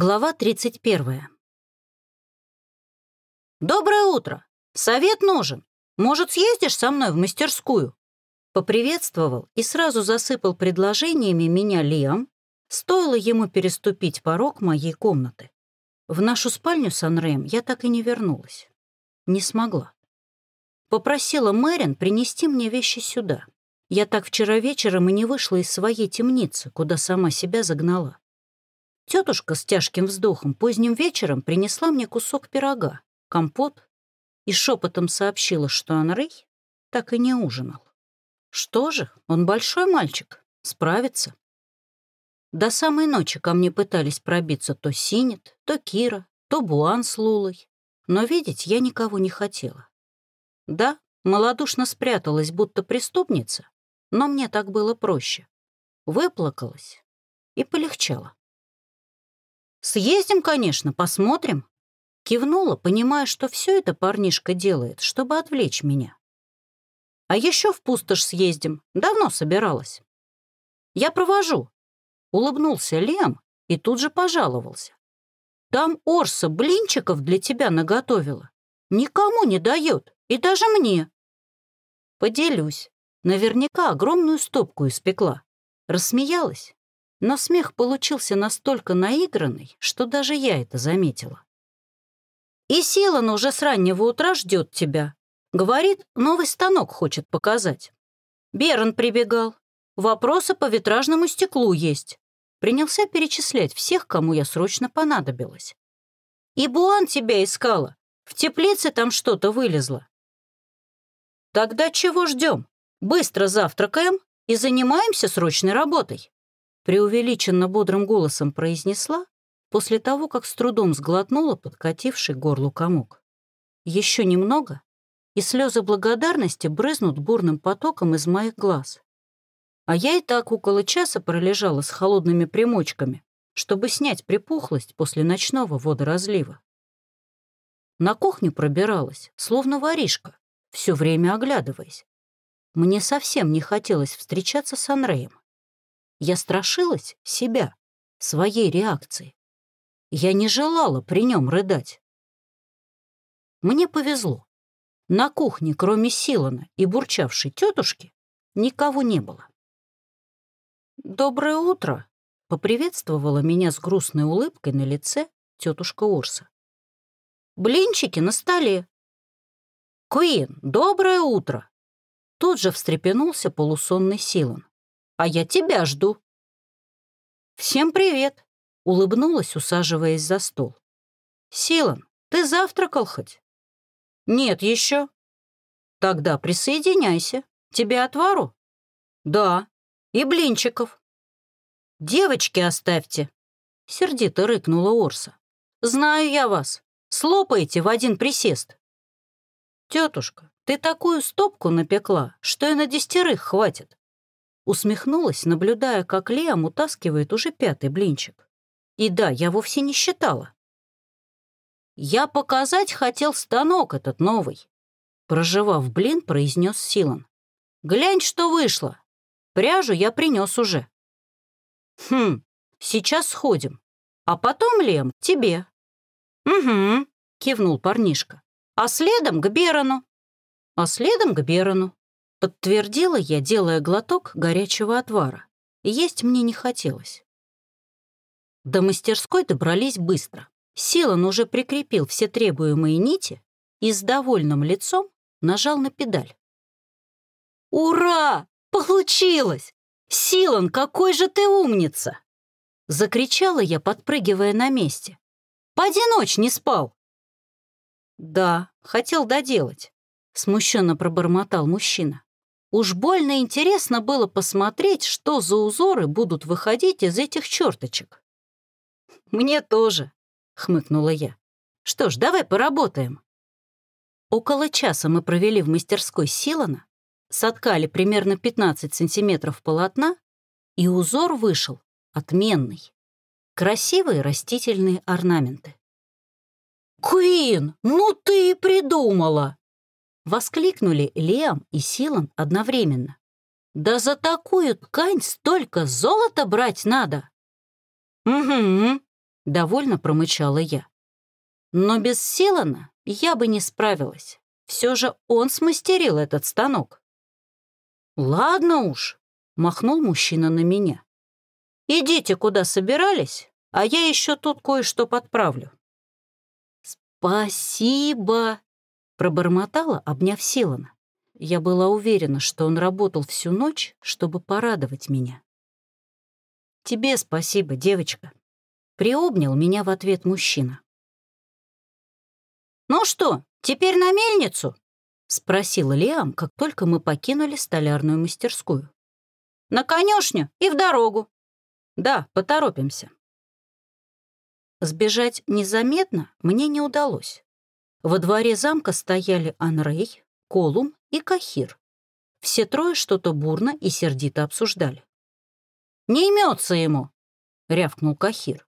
Глава 31. «Доброе утро! Совет нужен. Может, съездишь со мной в мастерскую?» Поприветствовал и сразу засыпал предложениями меня Лиам, стоило ему переступить порог моей комнаты. В нашу спальню с Анреем я так и не вернулась. Не смогла. Попросила Мэрин принести мне вещи сюда. Я так вчера вечером и не вышла из своей темницы, куда сама себя загнала. Тетушка с тяжким вздохом поздним вечером принесла мне кусок пирога, компот и шепотом сообщила, что Анрей так и не ужинал. Что же, он большой мальчик, справится. До самой ночи ко мне пытались пробиться то Синет, то Кира, то Буан с Лулой, но видеть я никого не хотела. Да, малодушно спряталась, будто преступница, но мне так было проще. Выплакалась и полегчало. «Съездим, конечно, посмотрим». Кивнула, понимая, что все это парнишка делает, чтобы отвлечь меня. «А еще в пустошь съездим. Давно собиралась». «Я провожу», — улыбнулся Лем и тут же пожаловался. «Там Орса блинчиков для тебя наготовила. Никому не дает, и даже мне». «Поделюсь. Наверняка огромную стопку испекла». Рассмеялась но смех получился настолько наигранный, что даже я это заметила. «И Силан уже с раннего утра ждет тебя. Говорит, новый станок хочет показать. Берн прибегал. Вопросы по витражному стеклу есть. Принялся перечислять всех, кому я срочно понадобилась. И Буан тебя искала. В теплице там что-то вылезло. Тогда чего ждем? Быстро завтракаем и занимаемся срочной работой преувеличенно бодрым голосом произнесла после того, как с трудом сглотнула подкативший горлу комок. Еще немного, и слезы благодарности брызнут бурным потоком из моих глаз. А я и так около часа пролежала с холодными примочками, чтобы снять припухлость после ночного водоразлива. На кухню пробиралась, словно воришка, все время оглядываясь. Мне совсем не хотелось встречаться с Анреем. Я страшилась себя, своей реакции. Я не желала при нем рыдать. Мне повезло. На кухне, кроме Силана и бурчавшей тетушки, никого не было. «Доброе утро!» — поприветствовала меня с грустной улыбкой на лице тетушка Урса. «Блинчики на столе!» «Куин, доброе утро!» Тут же встрепенулся полусонный Силан. А я тебя жду». «Всем привет», — улыбнулась, усаживаясь за стол. «Силан, ты завтракал хоть?» «Нет еще». «Тогда присоединяйся. Тебе отвару?» «Да. И блинчиков». «Девочки оставьте», — сердито рыкнула Орса. «Знаю я вас. Слопаете в один присест». «Тетушка, ты такую стопку напекла, что и на десятерых хватит. Усмехнулась, наблюдая, как Лиам утаскивает уже пятый блинчик. И да, я вовсе не считала. «Я показать хотел станок этот новый», проживав блин, произнес Силан. «Глянь, что вышло. Пряжу я принес уже». «Хм, сейчас сходим. А потом, Лем, тебе». «Угу», — кивнул парнишка. «А следом к Берону». «А следом к Берону», Подтвердила я, делая глоток горячего отвара. Есть мне не хотелось. До мастерской добрались быстро. Силан уже прикрепил все требуемые нити и с довольным лицом нажал на педаль. «Ура! Получилось! Силан, какой же ты умница!» Закричала я, подпрыгивая на месте. «Поди ночь не спал!» «Да, хотел доделать», — смущенно пробормотал мужчина. Уж больно интересно было посмотреть, что за узоры будут выходить из этих черточек. «Мне тоже», — хмыкнула я. «Что ж, давай поработаем». Около часа мы провели в мастерской Силана, соткали примерно 15 сантиметров полотна, и узор вышел отменный. Красивые растительные орнаменты. «Куин, ну ты и придумала!» Воскликнули Лиам и Силан одновременно. «Да за такую ткань столько золота брать надо!» «Угу», — Довольно промычала я. Но без Силана я бы не справилась. Все же он смастерил этот станок. «Ладно уж», — махнул мужчина на меня. «Идите, куда собирались, а я еще тут кое-что подправлю». «Спасибо», — пробормотала, обняв Силана. Я была уверена, что он работал всю ночь, чтобы порадовать меня. «Тебе спасибо, девочка», — приобнял меня в ответ мужчина. «Ну что, теперь на мельницу?» — спросил Лиам, как только мы покинули столярную мастерскую. «На конюшню и в дорогу». «Да, поторопимся». Сбежать незаметно мне не удалось. Во дворе замка стояли Анрей, Колум и Кахир. Все трое что-то бурно и сердито обсуждали. «Не имется ему!» — рявкнул Кахир.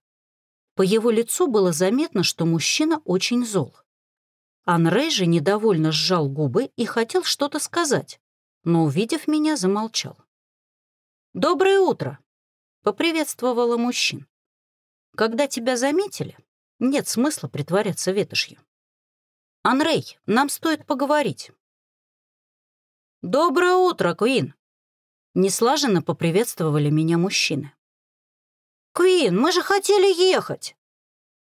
По его лицу было заметно, что мужчина очень зол. Анрей же недовольно сжал губы и хотел что-то сказать, но, увидев меня, замолчал. «Доброе утро!» — поприветствовала мужчин. «Когда тебя заметили, нет смысла притворяться ветошью. Анрей, нам стоит поговорить». «Доброе утро, Куин!» Неслаженно поприветствовали меня мужчины. «Куин, мы же хотели ехать!»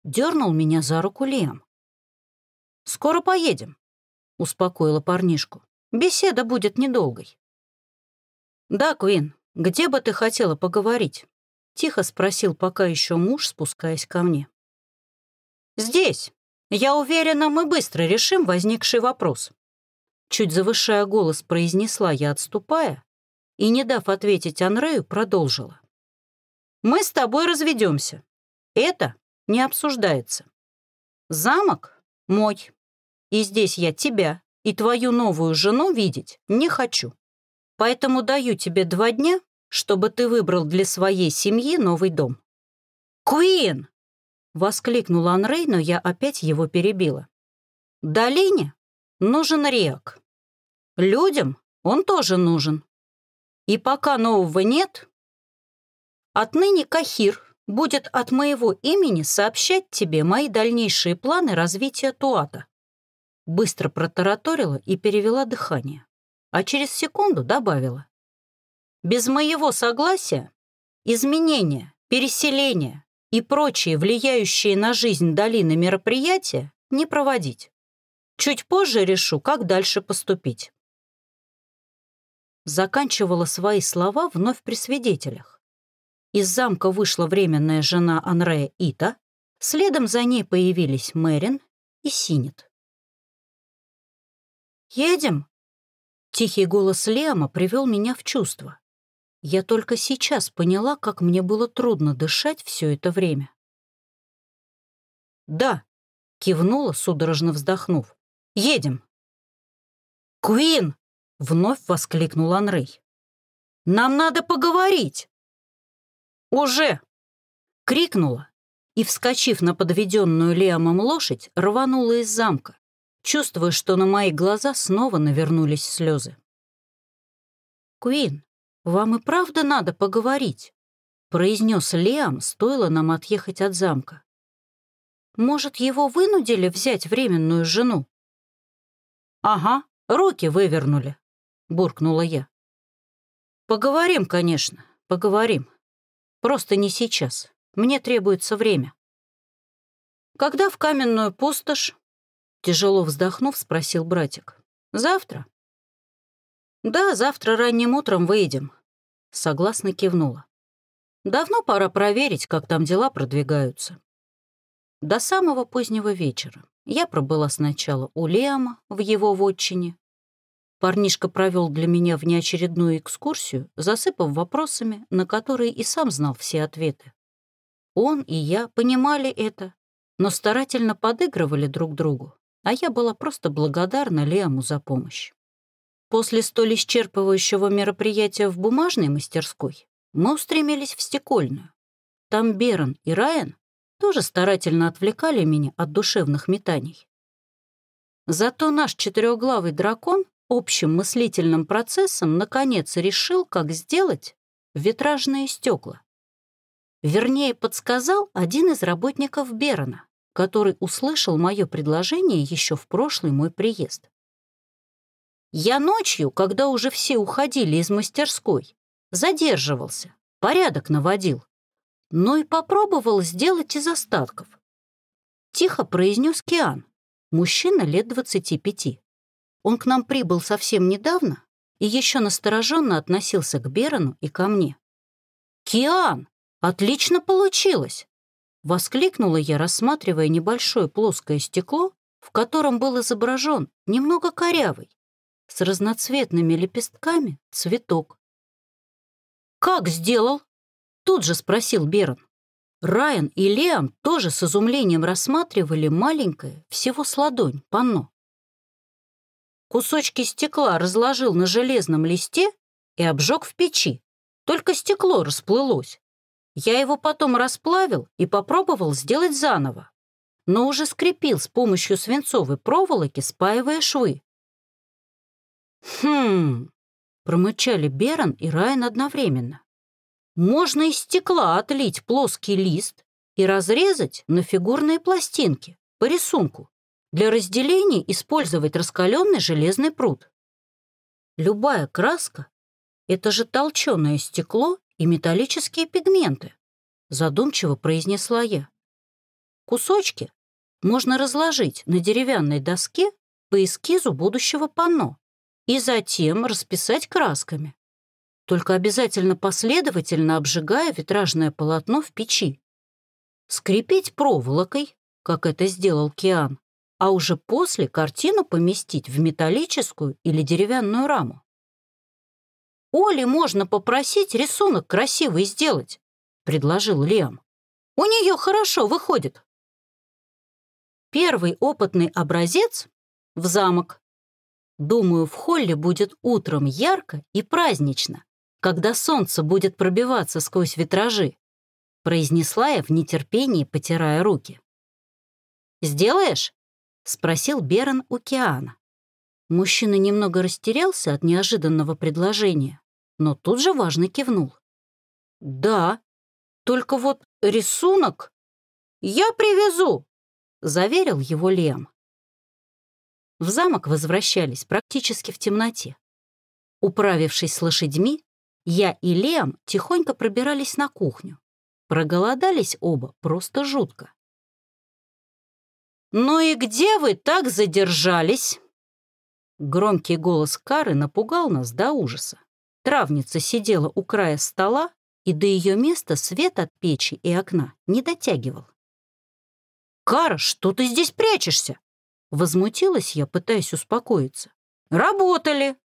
Дернул меня за руку Лиам. «Скоро поедем», — успокоила парнишку. «Беседа будет недолгой». «Да, Куин, где бы ты хотела поговорить?» — тихо спросил пока еще муж, спускаясь ко мне. «Здесь. Я уверена, мы быстро решим возникший вопрос». Чуть завышая голос, произнесла я, отступая, и, не дав ответить Анрею, продолжила. «Мы с тобой разведемся. Это не обсуждается. Замок мой, и здесь я тебя и твою новую жену видеть не хочу. Поэтому даю тебе два дня, чтобы ты выбрал для своей семьи новый дом». «Куин!» — воскликнул Анрей, но я опять его перебила. «Долине нужен Риак. Людям он тоже нужен. И пока нового нет, отныне Кахир будет от моего имени сообщать тебе мои дальнейшие планы развития Туата. Быстро протараторила и перевела дыхание, а через секунду добавила. Без моего согласия изменения, переселения и прочие влияющие на жизнь долины мероприятия не проводить. Чуть позже решу, как дальше поступить заканчивала свои слова вновь при свидетелях. Из замка вышла временная жена Анрея Ита, следом за ней появились Мэрин и Синет. «Едем?» Тихий голос Лема привел меня в чувство. Я только сейчас поняла, как мне было трудно дышать все это время. «Да», — кивнула, судорожно вздохнув. «Едем». «Куин!» — вновь воскликнул Анрей. «Нам надо поговорить!» «Уже!» — крикнула и, вскочив на подведенную Лиамом лошадь, рванула из замка, чувствуя, что на мои глаза снова навернулись слезы. «Куин, вам и правда надо поговорить», — произнес Лиам, стоило нам отъехать от замка. «Может, его вынудили взять временную жену?» «Ага, руки вывернули», — буркнула я. «Поговорим, конечно, поговорим. Просто не сейчас. Мне требуется время». «Когда в каменную пустошь?» Тяжело вздохнув, спросил братик. «Завтра?» «Да, завтра ранним утром выйдем», — согласно кивнула. «Давно пора проверить, как там дела продвигаются». До самого позднего вечера я пробыла сначала у Лиама в его вотчине, Парнишка провел для меня внеочередную экскурсию, засыпав вопросами, на которые и сам знал все ответы. Он и я понимали это, но старательно подыгрывали друг другу, а я была просто благодарна Лиаму за помощь. После столь исчерпывающего мероприятия в бумажной мастерской мы устремились в стекольную. Там Берон и Райан тоже старательно отвлекали меня от душевных метаний. Зато наш четырехглавый дракон общим мыслительным процессом наконец решил, как сделать витражные стекла. Вернее, подсказал один из работников Берона, который услышал мое предложение еще в прошлый мой приезд. Я ночью, когда уже все уходили из мастерской, задерживался, порядок наводил, но и попробовал сделать из остатков. Тихо произнес Киан, мужчина лет 25. Он к нам прибыл совсем недавно и еще настороженно относился к Берону и ко мне. «Киан, отлично получилось!» Воскликнула я, рассматривая небольшое плоское стекло, в котором был изображен немного корявый, с разноцветными лепестками, цветок. «Как сделал?» — тут же спросил Берон. Райан и Лиам тоже с изумлением рассматривали маленькое, всего с ладонь, панно. Кусочки стекла разложил на железном листе и обжег в печи. Только стекло расплылось. Я его потом расплавил и попробовал сделать заново, но уже скрепил с помощью свинцовой проволоки, спаивая швы. «Хм...» — промычали Берон и Райан одновременно. «Можно из стекла отлить плоский лист и разрезать на фигурные пластинки по рисунку. Для разделения использовать раскаленный железный пруд. Любая краска — это же толченое стекло и металлические пигменты», задумчиво произнесла я. «Кусочки можно разложить на деревянной доске по эскизу будущего панно и затем расписать красками. Только обязательно последовательно обжигая витражное полотно в печи. Скрепить проволокой, как это сделал Киан, а уже после картину поместить в металлическую или деревянную раму. «Оле можно попросить рисунок красивый сделать», — предложил Лиам. «У нее хорошо выходит». Первый опытный образец — в замок, Думаю, в холле будет утром ярко и празднично, когда солнце будет пробиваться сквозь витражи», произнесла я в нетерпении, потирая руки. «Сделаешь?» — спросил Берон у Киана. Мужчина немного растерялся от неожиданного предложения, но тут же важно кивнул. «Да, только вот рисунок я привезу», — заверил его Лем. В замок возвращались практически в темноте. Управившись с лошадьми, я и Лем тихонько пробирались на кухню. Проголодались оба просто жутко. «Ну и где вы так задержались?» Громкий голос Кары напугал нас до ужаса. Травница сидела у края стола, и до ее места свет от печи и окна не дотягивал. «Кара, что ты здесь прячешься?» Возмутилась я, пытаясь успокоиться. «Работали!»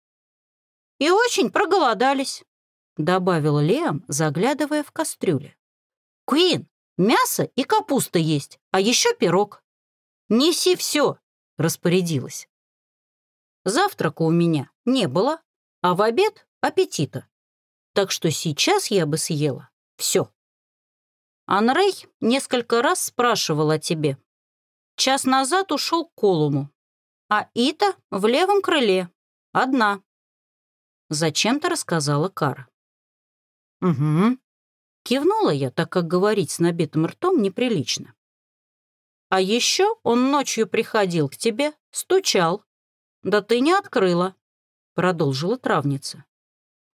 «И очень проголодались», — добавил Лиам, заглядывая в кастрюлю. «Куин, мясо и капуста есть, а еще пирог». «Неси все», — распорядилась. Завтрака у меня не было, а в обед — аппетита. Так что сейчас я бы съела все. Анрей несколько раз спрашивал о тебе, Час назад ушел к Колуму, а Ита в левом крыле, одна. Зачем-то рассказала Кара. «Угу». Кивнула я, так как говорить с набитым ртом неприлично. «А еще он ночью приходил к тебе, стучал. Да ты не открыла», — продолжила травница.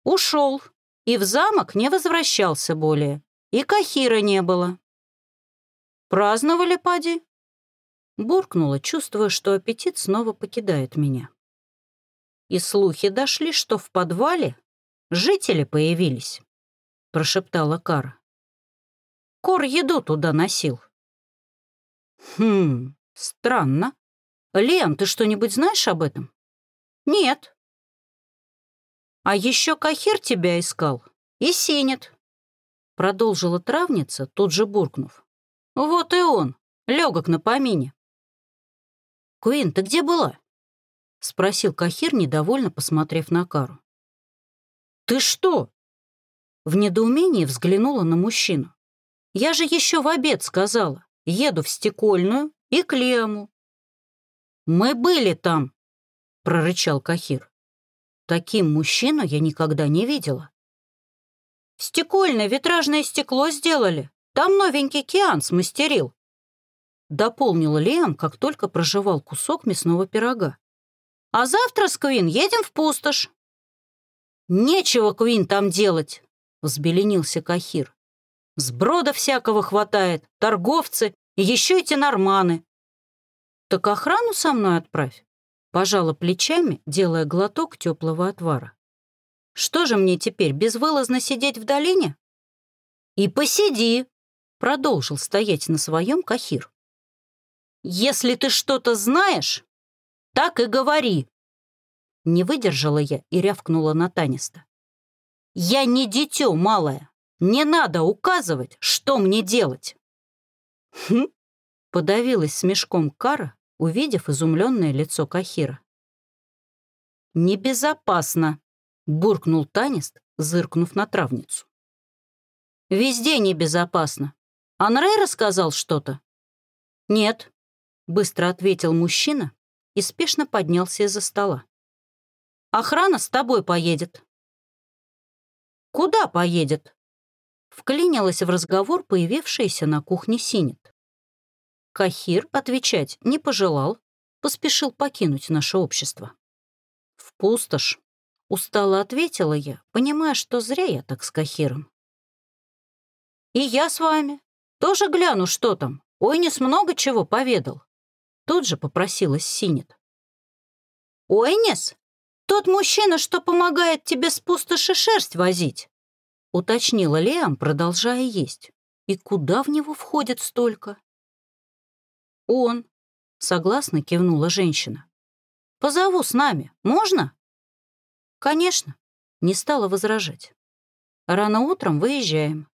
«Ушел и в замок не возвращался более, и Кахира не было». «Праздновали, пади?» Буркнула, чувствуя, что аппетит снова покидает меня. И слухи дошли, что в подвале жители появились, прошептала Кара. Кор еду туда носил. Хм, странно. Лен, ты что-нибудь знаешь об этом? Нет. А еще Кахир тебя искал и синет. Продолжила травница, тут же буркнув. Вот и он, легок на помине. «Куин, ты где была?» — спросил Кахир, недовольно посмотрев на Кару. «Ты что?» В недоумении взглянула на мужчину. «Я же еще в обед сказала. Еду в стекольную и к Лему». «Мы были там», — прорычал Кахир. «Таким мужчину я никогда не видела». Стекольное витражное стекло сделали. Там новенький Киан смастерил. Дополнил Лиам, как только прожевал кусок мясного пирога. А завтра с Квин едем в пустошь. Нечего, Квин, там делать, взбеленился Кахир. Сброда всякого хватает, торговцы и еще эти норманы. Так охрану со мной отправь. Пожала плечами, делая глоток теплого отвара. Что же мне теперь, безвылазно сидеть в долине? И посиди, продолжил стоять на своем Кахир. Если ты что-то знаешь, так и говори. Не выдержала я и рявкнула на Таниста. Я не дитё малое. Не надо указывать, что мне делать. Хм, подавилась смешком Кара, увидев изумленное лицо Кахира. «Небезопасно», буркнул Танист, зыркнув на травницу. «Везде небезопасно. Анрей рассказал что-то?» «Нет», — быстро ответил мужчина и спешно поднялся из-за стола. «Охрана с тобой поедет». «Куда поедет?» Вклинилась в разговор появившаяся на кухне Синет. Кахир отвечать не пожелал, поспешил покинуть наше общество. В пустошь. Устало ответила я, понимая, что зря я так с Кахиром. «И я с вами. Тоже гляну, что там. Ойнис много чего поведал». Тут же попросилась Синет. «Ойнис? Тот мужчина, что помогает тебе с пустоши шерсть возить?» уточнила Лиам, продолжая есть. «И куда в него входит столько?» «Он», — согласно кивнула женщина. «Позову с нами. Можно?» «Конечно», — не стала возражать. «Рано утром выезжаем.